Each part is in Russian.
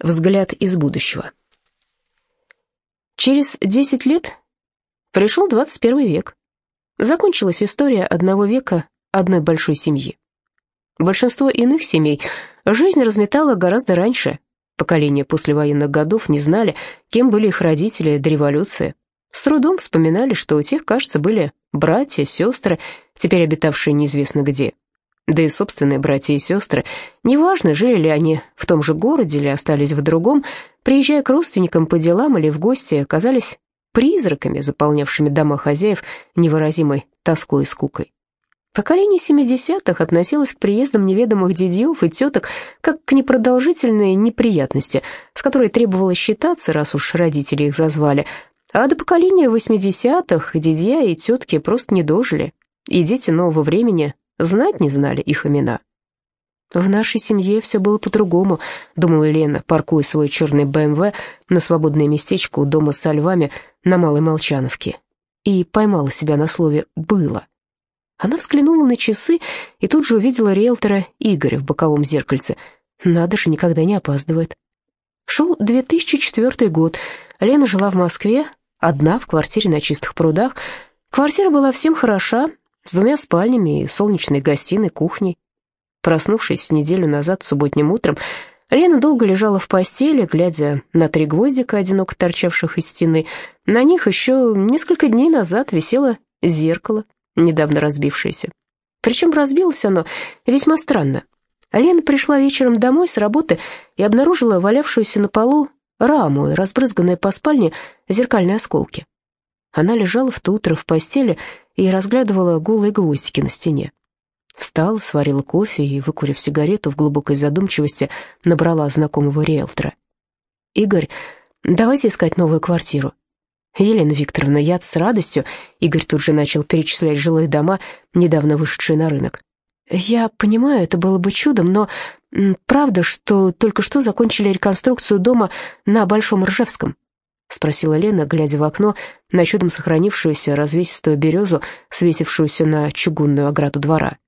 Взгляд из будущего. Через 10 лет пришел 21 век. Закончилась история одного века одной большой семьи. Большинство иных семей жизнь разметала гораздо раньше. Поколения послевоенных годов не знали, кем были их родители до революции. С трудом вспоминали, что у тех, кажется, были братья, сестры, теперь обитавшие неизвестно где. Да и собственные братья и сестры, неважно, жили ли они в том же городе или остались в другом, приезжая к родственникам по делам или в гости, казались призраками, заполнявшими дома хозяев невыразимой тоской и скукой. Поколение 70-х относилось к приездам неведомых дядьев и теток как к непродолжительной неприятности, с которой требовалось считаться, раз уж родители их зазвали, а до поколения 80-х дядья и тетки просто не дожили, и дети нового времени знать не знали их имена. «В нашей семье все было по-другому», — думала Лена, паркуя свой черный БМВ на свободное местечко у дома со львами на Малой Молчановке, и поймала себя на слове «было». Она взглянула на часы и тут же увидела риэлтора Игоря в боковом зеркальце. Надо же, никогда не опаздывает. Шел 2004 год. Лена жила в Москве, одна, в квартире на чистых прудах. Квартира была всем хороша, с двумя спальнями и солнечной гостиной, кухней. Проснувшись неделю назад субботним утром, Лена долго лежала в постели, глядя на три гвоздика, одиноко торчавших из стены. На них еще несколько дней назад висело зеркало, недавно разбившееся. Причем разбилось оно весьма странно. Лена пришла вечером домой с работы и обнаружила валявшуюся на полу раму и разбрызганные по спальне зеркальные осколки. Она лежала в то утро в постели и разглядывала голые гвоздики на стене. Встала, сварила кофе и, выкурив сигарету, в глубокой задумчивости набрала знакомого риэлтора. «Игорь, давайте искать новую квартиру». «Елена Викторовна, я с радостью...» Игорь тут же начал перечислять жилые дома, недавно вышедшие на рынок. «Я понимаю, это было бы чудом, но правда, что только что закончили реконструкцию дома на Большом Ржевском?» — спросила Лена, глядя в окно на чудом сохранившуюся развесистую березу, светившуюся на чугунную ограду двора.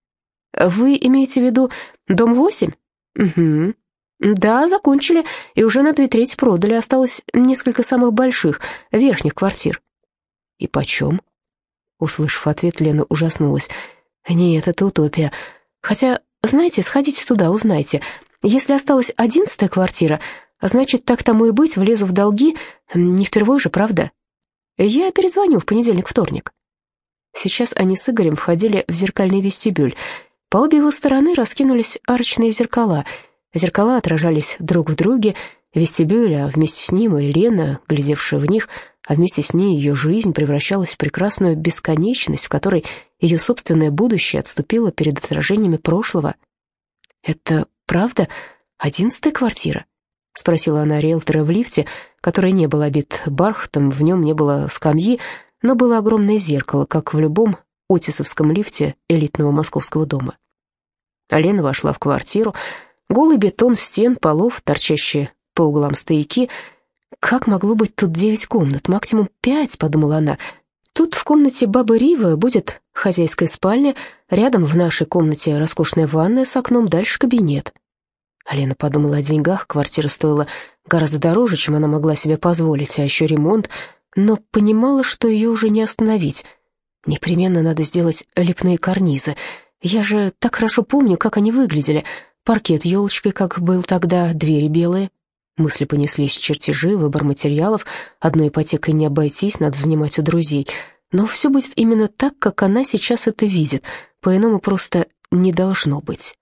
«Вы имеете в виду дом восемь?» «Угу. Да, закончили, и уже на две трети продали. Осталось несколько самых больших, верхних квартир». «И почем?» Услышав ответ, Лена ужаснулась. «Нет, это утопия. Хотя, знаете, сходите туда, узнайте. Если осталась одиннадцатая квартира, значит, так тому и быть, влезу в долги, не впервые же, правда? Я перезвоню в понедельник-вторник». Сейчас они с Игорем входили в зеркальный вестибюль. По обе его стороны раскинулись арочные зеркала. Зеркала отражались друг в друге, вестибюль, а вместе с ним и Лена, глядевшая в них, а вместе с ней ее жизнь превращалась в прекрасную бесконечность, в которой ее собственное будущее отступило перед отражениями прошлого. «Это правда одиннадцатая квартира?» — спросила она риэлтора в лифте, который не был обит бархатом, в нем не было скамьи, но было огромное зеркало, как в любом отисовском лифте элитного московского дома. Алена вошла в квартиру. Голый бетон стен, полов, торчащие по углам стояки. «Как могло быть тут девять комнат? Максимум пять», — подумала она. «Тут в комнате бабы Ривы будет хозяйская спальня, рядом в нашей комнате роскошная ванная с окном, дальше кабинет». Алена подумала о деньгах, квартира стоила гораздо дороже, чем она могла себе позволить, а еще ремонт, но понимала, что ее уже не остановить. Непременно надо сделать лепные карнизы. Я же так хорошо помню, как они выглядели. Паркет елочкой, как был тогда, двери белые. Мысли понеслись, чертежи, выбор материалов. Одной ипотекой не обойтись, надо занимать у друзей. Но все будет именно так, как она сейчас это видит. По-иному просто не должно быть.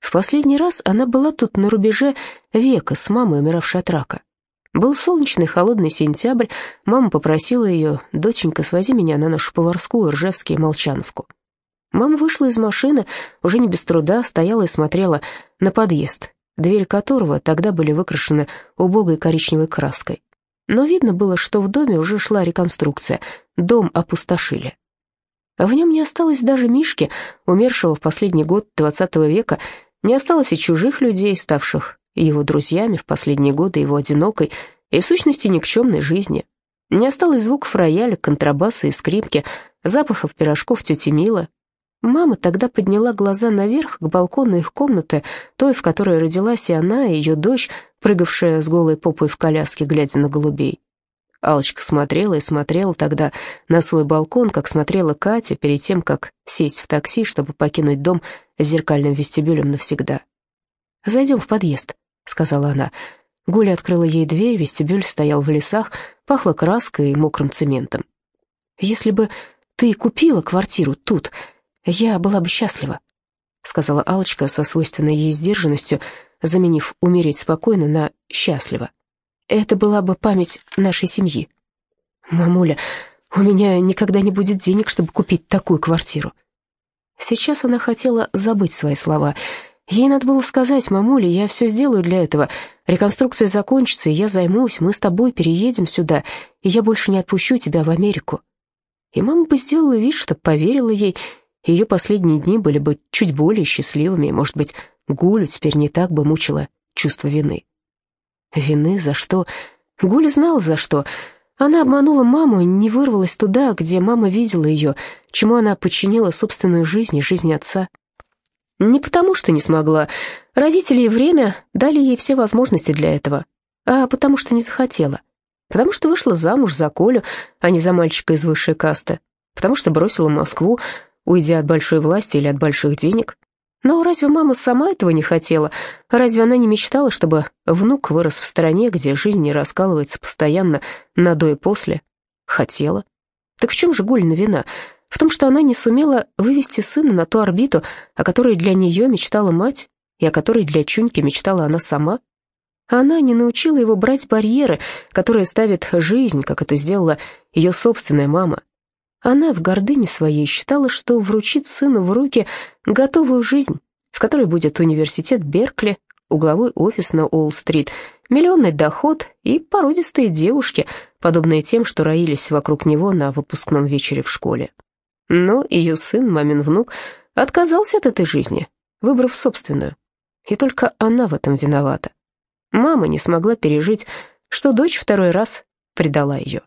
В последний раз она была тут на рубеже века с мамой, умиравшей от рака. Был солнечный, холодный сентябрь. Мама попросила ее, «Доченька, свози меня на нашу поварскую, Ржевский, Молчановку». Мама вышла из машины, уже не без труда, стояла и смотрела на подъезд, двери которого тогда были выкрашены убогой коричневой краской. Но видно было, что в доме уже шла реконструкция, дом опустошили. В нем не осталось даже Мишки, умершего в последний год XX века, не осталось и чужих людей, ставших его друзьями в последние годы его одинокой и, в сущности, никчемной жизни. Не осталось звуков рояля, контрабаса и скрипки, запахов пирожков тети Милы. Мама тогда подняла глаза наверх к балкону их комнаты, той, в которой родилась и она, и ее дочь, прыгавшая с голой попой в коляске, глядя на голубей. Алочка смотрела и смотрела тогда на свой балкон, как смотрела Катя перед тем, как сесть в такси, чтобы покинуть дом с зеркальным вестибюлем навсегда. «Зайдем в подъезд», — сказала она. Гуля открыла ей дверь, вестибюль стоял в лесах, пахло краской и мокрым цементом. «Если бы ты купила квартиру тут, я была бы счастлива», — сказала Алочка со свойственной ей сдержанностью, заменив «умереть спокойно» на «счастливо». Это была бы память нашей семьи. Мамуля, у меня никогда не будет денег, чтобы купить такую квартиру. Сейчас она хотела забыть свои слова. Ей надо было сказать, мамуля, я все сделаю для этого. Реконструкция закончится, и я займусь, мы с тобой переедем сюда, и я больше не отпущу тебя в Америку. И мама бы сделала вид, что поверила ей, ее последние дни были бы чуть более счастливыми, может быть, Гулю теперь не так бы мучила чувство вины. Вины за что? Гуля знала за что. Она обманула маму, не вырвалась туда, где мама видела ее, чему она подчинила собственную жизнь и жизнь отца. Не потому, что не смогла. Родители и время дали ей все возможности для этого, а потому что не захотела. Потому что вышла замуж за Колю, а не за мальчика из высшей касты. Потому что бросила Москву, уйдя от большой власти или от больших денег. Но разве мама сама этого не хотела? Разве она не мечтала, чтобы внук вырос в стране, где жизнь не раскалывается постоянно на до и после? Хотела. Так в чем же Гулина вина? В том, что она не сумела вывести сына на ту орбиту, о которой для нее мечтала мать, и о которой для Чуньки мечтала она сама? Она не научила его брать барьеры, которые ставит жизнь, как это сделала ее собственная мама. Она в гордыне своей считала, что вручит сыну в руки готовую жизнь, в которой будет университет Беркли, угловой офис на Уолл-стрит, миллионный доход и породистые девушки, подобные тем, что роились вокруг него на выпускном вечере в школе. Но ее сын, мамин внук, отказался от этой жизни, выбрав собственную. И только она в этом виновата. Мама не смогла пережить, что дочь второй раз предала ее.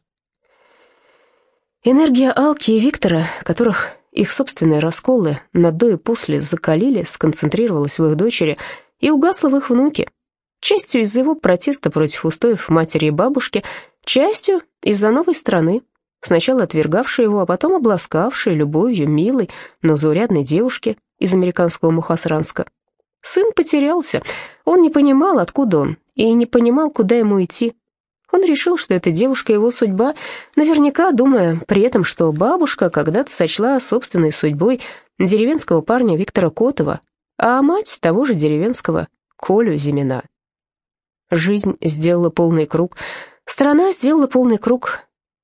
Энергия Алки и Виктора, которых их собственные расколы на до и после закалили, сконцентрировалась в их дочери и угасла в их внуке. Частью из-за его протеста против устоев матери и бабушки, частью из-за новой страны, сначала отвергавшей его, а потом обласкавшей любовью милой, но заурядной девушки из американского Мухасранска. Сын потерялся, он не понимал, откуда он, и не понимал, куда ему идти. Он решил, что эта девушка его судьба, наверняка думая при этом, что бабушка когда-то сочла собственной судьбой деревенского парня Виктора Котова, а мать того же деревенского Колю Зимина. Жизнь сделала полный круг, страна сделала полный круг.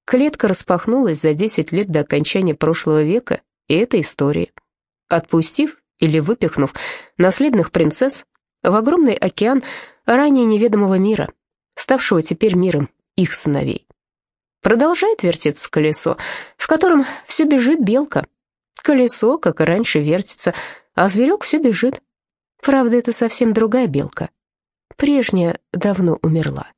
Клетка распахнулась за 10 лет до окончания прошлого века, и это история. Отпустив или выпихнув наследных принцесс в огромный океан ранее неведомого мира, ставшего теперь миром их сыновей. Продолжает вертеться колесо, в котором все бежит белка. Колесо, как и раньше, вертится, а зверек все бежит. Правда, это совсем другая белка. Прежняя давно умерла.